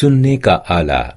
सुनने का आला।